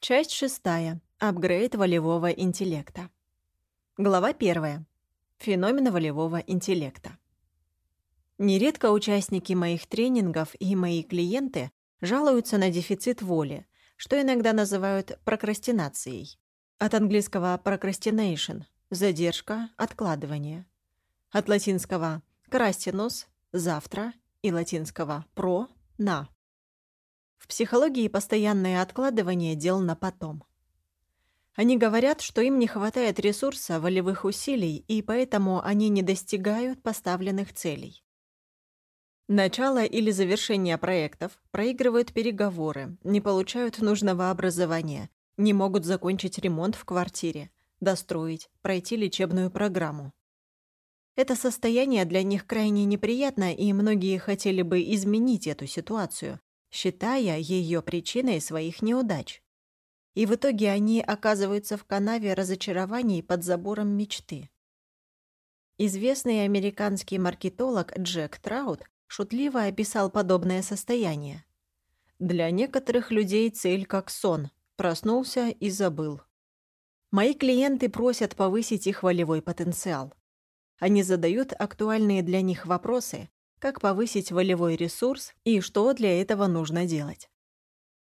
Часть шестая. Апгрейд волевого интеллекта. Глава первая. Феномен волевого интеллекта. Нередко участники моих тренингов и мои клиенты жалуются на дефицит воли, что иногда называют прокрастинацией. От английского procrastination – задержка, откладывание. От латинского crastinus – завтра и латинского pro – на. В психологии постоянное откладывание дел на потом. Они говорят, что им не хватает ресурса, волевых усилий, и поэтому они не достигают поставленных целей. Начало или завершение проектов, проигрывают переговоры, не получают нужного образования, не могут закончить ремонт в квартире, достроить, пройти лечебную программу. Это состояние для них крайне неприятно, и многие хотели бы изменить эту ситуацию, считая ее причиной своих неудач. И в итоге они оказываются в канаве разочарований под забором мечты. Известный американский маркетолог Джек Траут шутливо описал подобное состояние. Для некоторых людей цель как сон. Проснулся и забыл. Мои клиенты просят повысить их волевой потенциал. Они задают актуальные для них вопросы, как повысить волевой ресурс и что для этого нужно делать.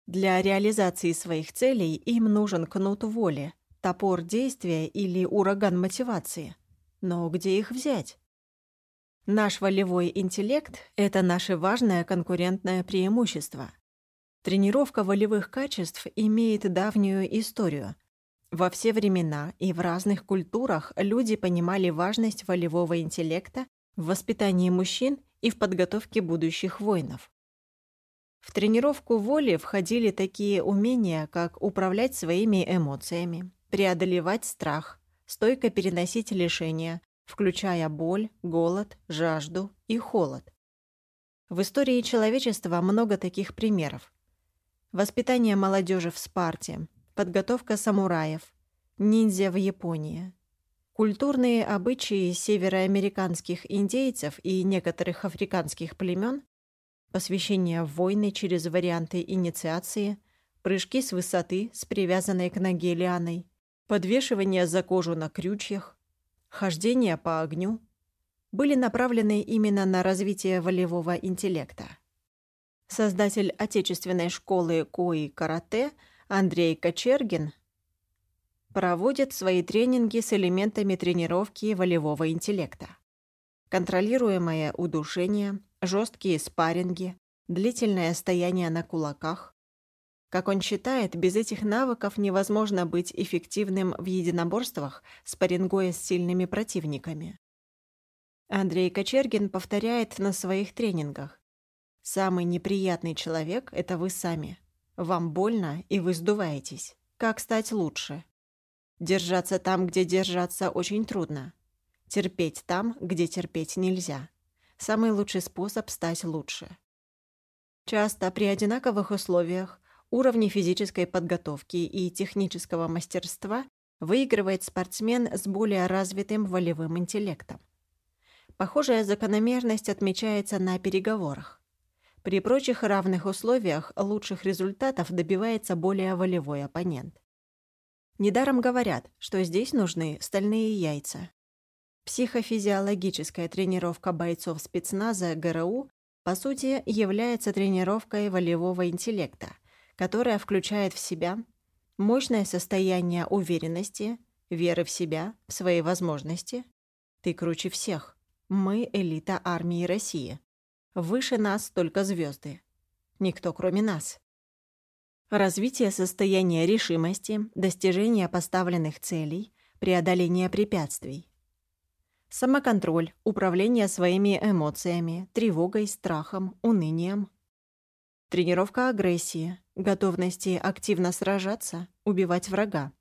Для реализации своих целей им нужен кнут воли, топор действия или ураган мотивации. Но где их взять? Наш волевой интеллект – это наше важное конкурентное преимущество. Тренировка волевых качеств имеет давнюю историю. Во все времена и в разных культурах люди понимали важность волевого интеллекта в воспитании мужчин и в подготовке будущих воинов. В тренировку воли входили такие умения, как управлять своими эмоциями, преодолевать страх, стойко переносить лишения, включая боль, голод, жажду и холод. В истории человечества много таких примеров. Воспитание молодежи в Спарте, подготовка самураев, ниндзя в Японии. Культурные обычаи североамериканских индейцев и некоторых африканских племен, посвящение в войны через варианты инициации, прыжки с высоты с привязанной к ноге лианой, подвешивание за кожу на крючьях, хождение по огню были направлены именно на развитие волевого интеллекта. Создатель отечественной школы кои-карате Андрей Кочергин проводит свои тренинги с элементами тренировки волевого интеллекта. Контролируемое удушение, жесткие спарринги, длительное стояние на кулаках, как он считает, без этих навыков невозможно быть эффективным в единоборствах, спаррингуя с сильными противниками. Андрей Кочергин повторяет на своих тренингах. «Самый неприятный человек – это вы сами. Вам больно, и вы сдуваетесь. Как стать лучше? Держаться там, где держаться очень трудно. Терпеть там, где терпеть нельзя. Самый лучший способ стать лучше. Часто при одинаковых условиях уровне физической подготовки и технического мастерства выигрывает спортсмен с более развитым волевым интеллектом. Похожая закономерность отмечается на переговорах. При прочих равных условиях лучших результатов добивается более волевой оппонент. Недаром говорят, что здесь нужны стальные яйца. Психофизиологическая тренировка бойцов спецназа ГРУ по сути является тренировкой волевого интеллекта, которая включает в себя мощное состояние уверенности, веры в себя, в свои возможности. Ты круче всех. Мы — элита армии России. Выше нас только звезды. Никто, кроме нас. Развитие состояния решимости, достижение поставленных целей, преодоление препятствий. Самоконтроль, управление своими эмоциями, тревогой, страхом, унынием. Тренировка агрессии, готовности активно сражаться, убивать врага.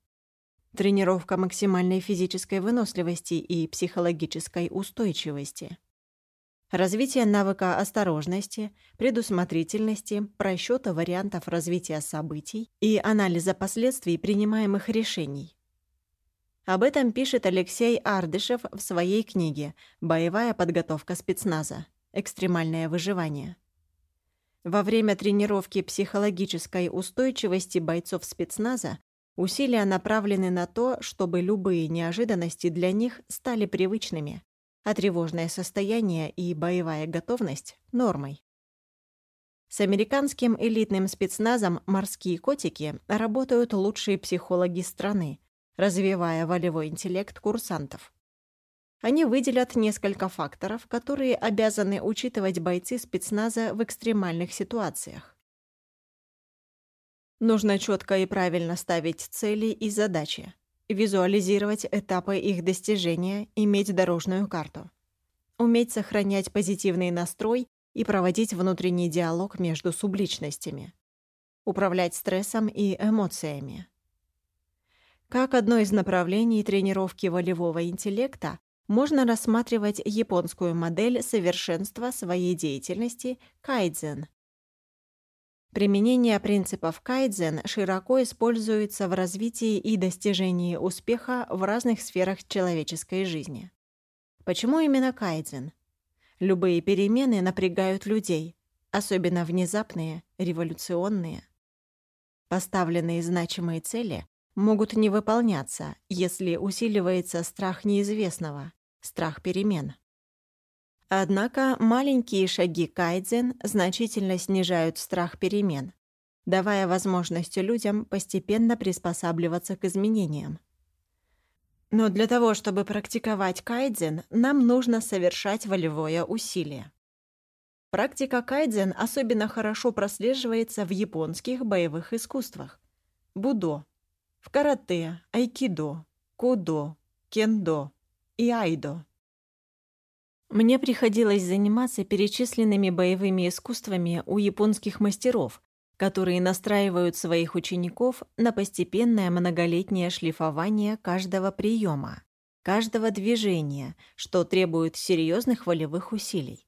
Тренировка максимальной физической выносливости и психологической устойчивости. Развитие навыка осторожности, предусмотрительности, просчета вариантов развития событий и анализа последствий принимаемых решений. Об этом пишет Алексей Ардышев в своей книге «Боевая подготовка спецназа. Экстремальное выживание». Во время тренировки психологической устойчивости бойцов спецназа усилия направлены на то, чтобы любые неожиданности для них стали привычными, а тревожное состояние и боевая готовность — нормой. С американским элитным спецназом «Морские котики» работают лучшие психологи страны, развивая волевой интеллект курсантов. Они выделят несколько факторов, которые обязаны учитывать бойцы спецназа в экстремальных ситуациях. Нужно четко и правильно ставить цели и задачи, визуализировать этапы их достижения, иметь дорожную карту. Уметь сохранять позитивный настрой и проводить внутренний диалог между субличностями. Управлять стрессом и эмоциями. Как одно из направлений тренировки волевого интеллекта можно рассматривать японскую модель совершенства своей деятельности кайдзен. Применение принципов кайдзен широко используется в развитии и достижении успеха в разных сферах человеческой жизни. Почему именно кайдзен? Любые перемены напрягают людей, особенно внезапные, революционные. Поставленные значимые цели могут не выполняться, если усиливается страх неизвестного, страх перемен. Однако маленькие шаги кайдзен значительно снижают страх перемен, давая возможность людям постепенно приспосабливаться к изменениям. Но для того, чтобы практиковать кайдзен, нам нужно совершать волевое усилие. Практика кайдзен особенно хорошо прослеживается в японских боевых искусствах. Будо, в карате, айкидо, кудо, кендо и айдо. Мне приходилось заниматься перечисленными боевыми искусствами у японских мастеров, которые настраивают своих учеников на постепенное многолетнее шлифование каждого приема, каждого движения, что требует серьезных волевых усилий.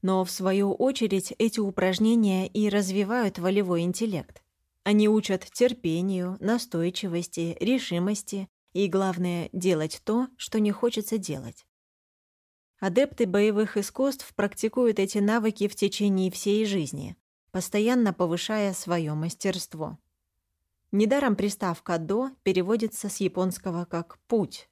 Но, в свою очередь, эти упражнения и развивают волевой интеллект. Они учат терпению, настойчивости, решимости и, главное, делать то, что не хочется делать. Адепты боевых искусств практикуют эти навыки в течение всей жизни, постоянно повышая свое мастерство. Недаром приставка «до» переводится с японского как «путь».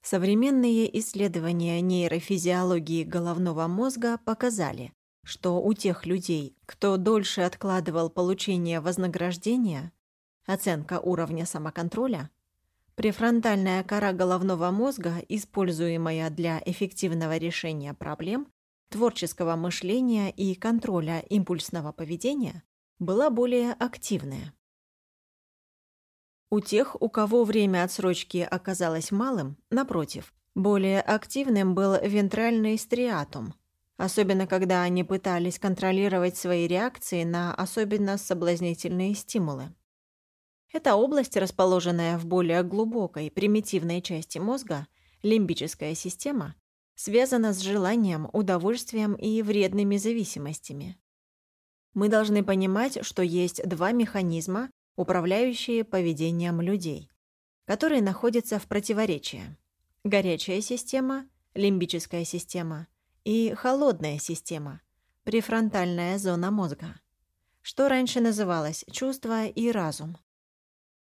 Современные исследования нейрофизиологии головного мозга показали, что у тех людей, кто дольше откладывал получение вознаграждения, оценка уровня самоконтроля, префронтальная кора головного мозга, используемая для эффективного решения проблем, творческого мышления и контроля импульсного поведения была более активная. У тех, у кого время отсрочки оказалось малым, напротив, более активным был вентральный стриатум, особенно когда они пытались контролировать свои реакции на особенно соблазнительные стимулы. Эта область, расположенная в более глубокой, примитивной части мозга, лимбическая система, связано с желанием, удовольствием и вредными зависимостями. Мы должны понимать, что есть два механизма, управляющие поведением людей, которые находятся в противоречии. Горячая система, лимбическая система и холодная система, префронтальная зона мозга, что раньше называлось чувство и разум.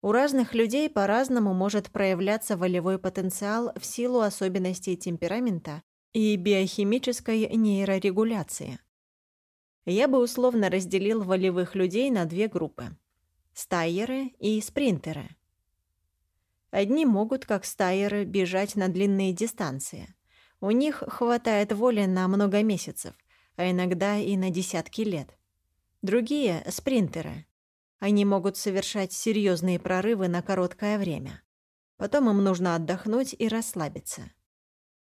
У разных людей по-разному может проявляться волевой потенциал в силу особенностей темперамента и биохимической нейрорегуляции. Я бы условно разделил волевых людей на две группы – стайеры и спринтеры. Одни могут, как стайеры, бежать на длинные дистанции. У них хватает воли на много месяцев, а иногда и на десятки лет. Другие – спринтеры. Они могут совершать серьезные прорывы на короткое время. Потом им нужно отдохнуть и расслабиться.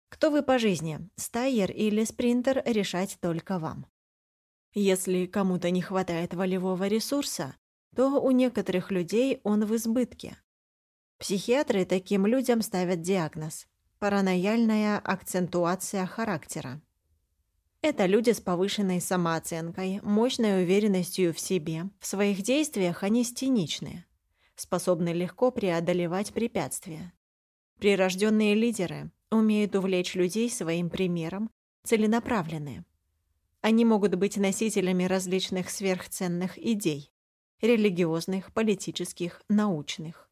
Кто вы по жизни, стайер или спринтер, решать только вам. Если кому-то не хватает волевого ресурса, то у некоторых людей он в избытке. Психиатры таким людям ставят диагноз – паранояльная акцентуация характера. Это люди с повышенной самооценкой, мощной уверенностью в себе. В своих действиях они стеничны, способны легко преодолевать препятствия. Прирожденные лидеры умеют увлечь людей своим примером, целенаправленные. Они могут быть носителями различных сверхценных идей – религиозных, политических, научных.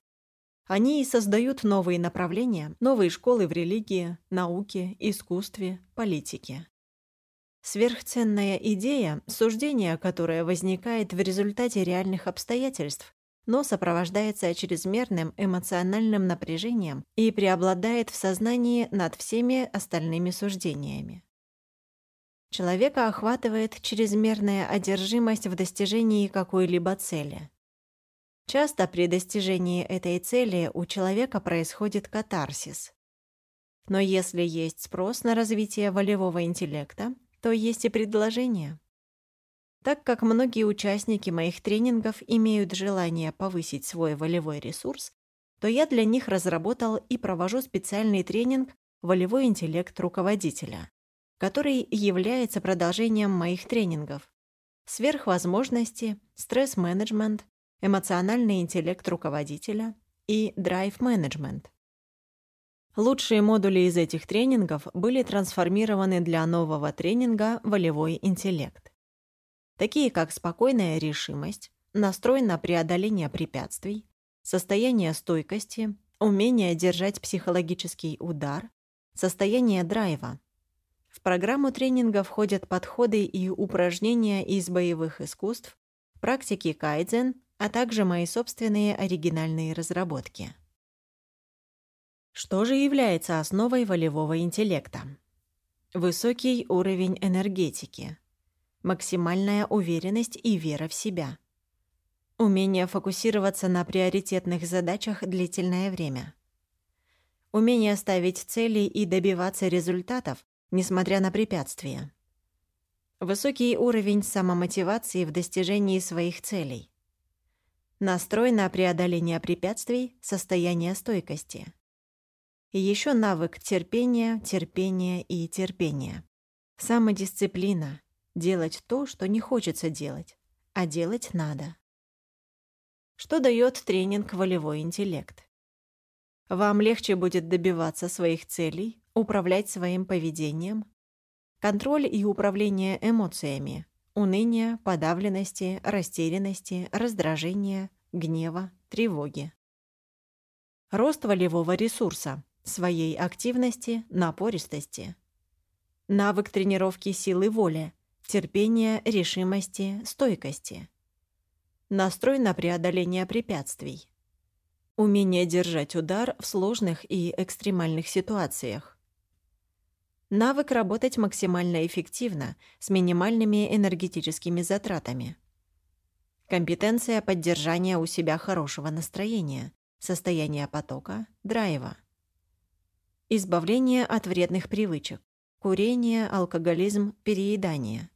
Они и создают новые направления, новые школы в религии, науке, искусстве, политике. Сверхценная идея – суждение, которое возникает в результате реальных обстоятельств, но сопровождается чрезмерным эмоциональным напряжением и преобладает в сознании над всеми остальными суждениями. Человека охватывает чрезмерная одержимость в достижении какой-либо цели. Часто при достижении этой цели у человека происходит катарсис. Но если есть спрос на развитие волевого интеллекта, то есть и предложение. Так как многие участники моих тренингов имеют желание повысить свой волевой ресурс, то я для них разработал и провожу специальный тренинг «Волевой интеллект руководителя» который является продолжением моих тренингов. Сверхвозможности, стресс-менеджмент, эмоциональный интеллект руководителя и драйв-менеджмент. Лучшие модули из этих тренингов были трансформированы для нового тренинга «Волевой интеллект». Такие как спокойная решимость, настрой на преодоление препятствий, состояние стойкости, умение держать психологический удар, состояние драйва, в программу тренинга входят подходы и упражнения из боевых искусств, практики кайдзен, а также мои собственные оригинальные разработки. Что же является основой волевого интеллекта? Высокий уровень энергетики, максимальная уверенность и вера в себя, умение фокусироваться на приоритетных задачах длительное время, умение ставить цели и добиваться результатов, несмотря на препятствия. Высокий уровень самомотивации в достижении своих целей. Настрой на преодоление препятствий, состояние стойкости. И еще навык терпения, терпения и терпения. Самодисциплина. Делать то, что не хочется делать, а делать надо. Что дает тренинг «Волевой интеллект»? Вам легче будет добиваться своих целей, управлять своим поведением, контроль и управление эмоциями, уныния, подавленности, растерянности, раздражения, гнева, тревоги. Рост волевого ресурса, своей активности, напористости. Навык тренировки силы воли, терпения, решимости, стойкости. Настрой на преодоление препятствий. Умение держать удар в сложных и экстремальных ситуациях. Навык работать максимально эффективно, с минимальными энергетическими затратами. Компетенция поддержания у себя хорошего настроения, состояния потока, драйва. Избавление от вредных привычек. Курение, алкоголизм, переедание.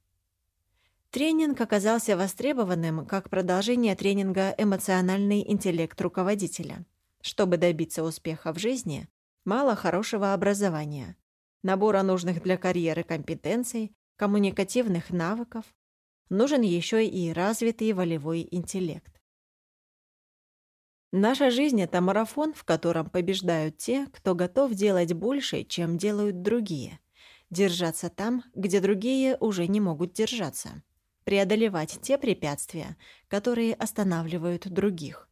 Тренинг оказался востребованным как продолжение тренинга «Эмоциональный интеллект руководителя». Чтобы добиться успеха в жизни, мало хорошего образования, набора нужных для карьеры компетенций, коммуникативных навыков, нужен еще и развитый волевой интеллект. Наша жизнь — это марафон, в котором побеждают те, кто готов делать больше, чем делают другие, держаться там, где другие уже не могут держаться, преодолевать те препятствия, которые останавливают других.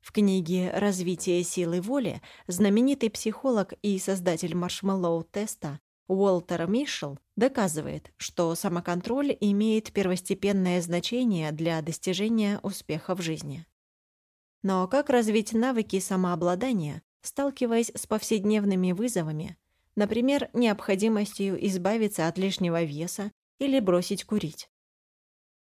В книге «Развитие силы воли» знаменитый психолог и создатель маршмеллоу-теста Уолтер Мишел доказывает, что самоконтроль имеет первостепенное значение для достижения успеха в жизни. Но как развить навыки самообладания, сталкиваясь с повседневными вызовами, например, необходимостью избавиться от лишнего веса или бросить курить?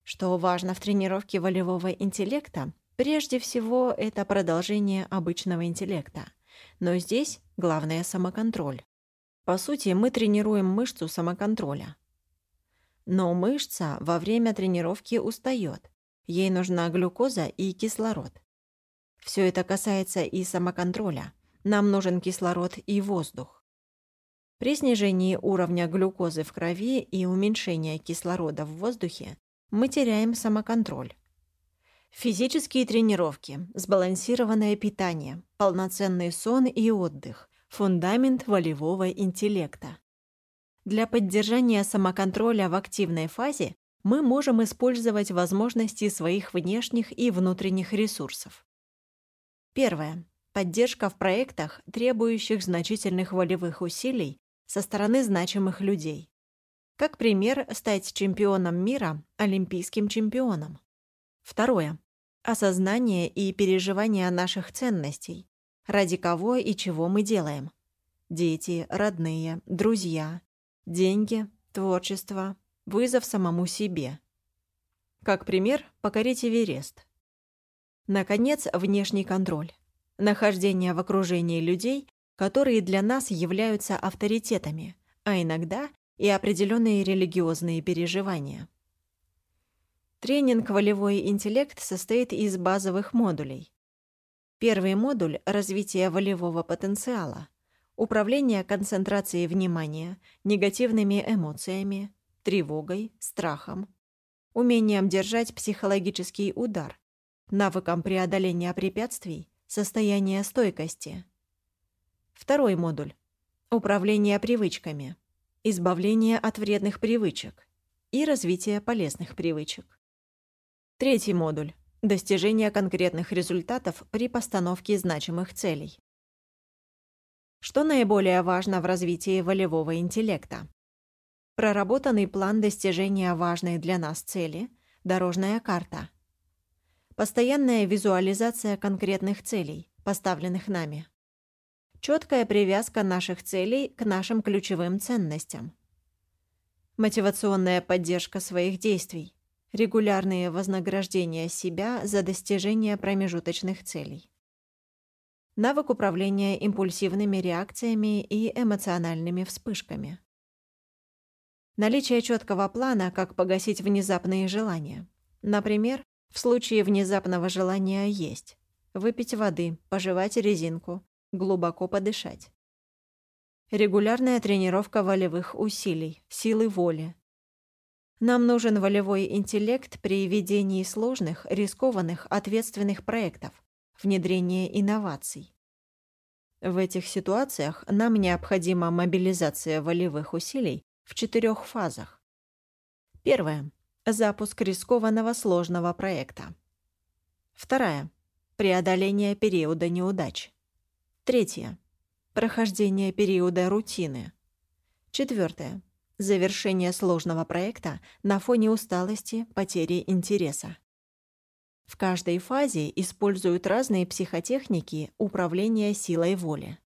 Что важно в тренировке волевого интеллекта – Прежде всего, это продолжение обычного интеллекта. Но здесь главное самоконтроль. По сути, мы тренируем мышцу самоконтроля. Но мышца во время тренировки устает. Ей нужна глюкоза и кислород. Все это касается и самоконтроля. Нам нужен кислород и воздух. При снижении уровня глюкозы в крови и уменьшении кислорода в воздухе мы теряем самоконтроль. Физические тренировки, сбалансированное питание, полноценный сон и отдых – фундамент волевого интеллекта. Для поддержания самоконтроля в активной фазе мы можем использовать возможности своих внешних и внутренних ресурсов. Первое. Поддержка в проектах, требующих значительных волевых усилий со стороны значимых людей. Как пример, стать чемпионом мира, олимпийским чемпионом. Второе. Осознание и переживание наших ценностей, ради кого и чего мы делаем. Дети, родные, друзья, деньги, творчество, вызов самому себе. Как пример, покорить Эверест. Наконец, внешний контроль. Нахождение в окружении людей, которые для нас являются авторитетами, а иногда и определенные религиозные переживания. Тренинг «Волевой интеллект» состоит из базовых модулей. Первый модуль – развитие волевого потенциала, управление концентрацией внимания, негативными эмоциями, тревогой, страхом, умением держать психологический удар, навыком преодоления препятствий, состояние стойкости. Второй модуль – управление привычками – избавление от вредных привычек и развитие полезных привычек. Третий модуль – достижение конкретных результатов при постановке значимых целей. Что наиболее важно в развитии волевого интеллекта? Проработанный план достижения важной для нас цели, дорожная карта. Постоянная визуализация конкретных целей, поставленных нами четкая привязка наших целей к нашим ключевым ценностям. Мотивационная поддержка своих действий. Регулярные вознаграждения себя за достижение промежуточных целей. Навык управления импульсивными реакциями и эмоциональными вспышками. Наличие четкого плана, как погасить внезапные желания. Например, в случае внезапного желания есть. Выпить воды, пожевать резинку, глубоко подышать. Регулярная тренировка волевых усилий, силы воли. Нам нужен волевой интеллект при ведении сложных, рискованных, ответственных проектов, внедрение инноваций. В этих ситуациях нам необходима мобилизация волевых усилий в четырех фазах. Первое. Запуск рискованного сложного проекта. Вторая. Преодоление периода неудач. Третье. Прохождение периода рутины. Четвертое. Завершение сложного проекта на фоне усталости, потери интереса. В каждой фазе используют разные психотехники управления силой воли.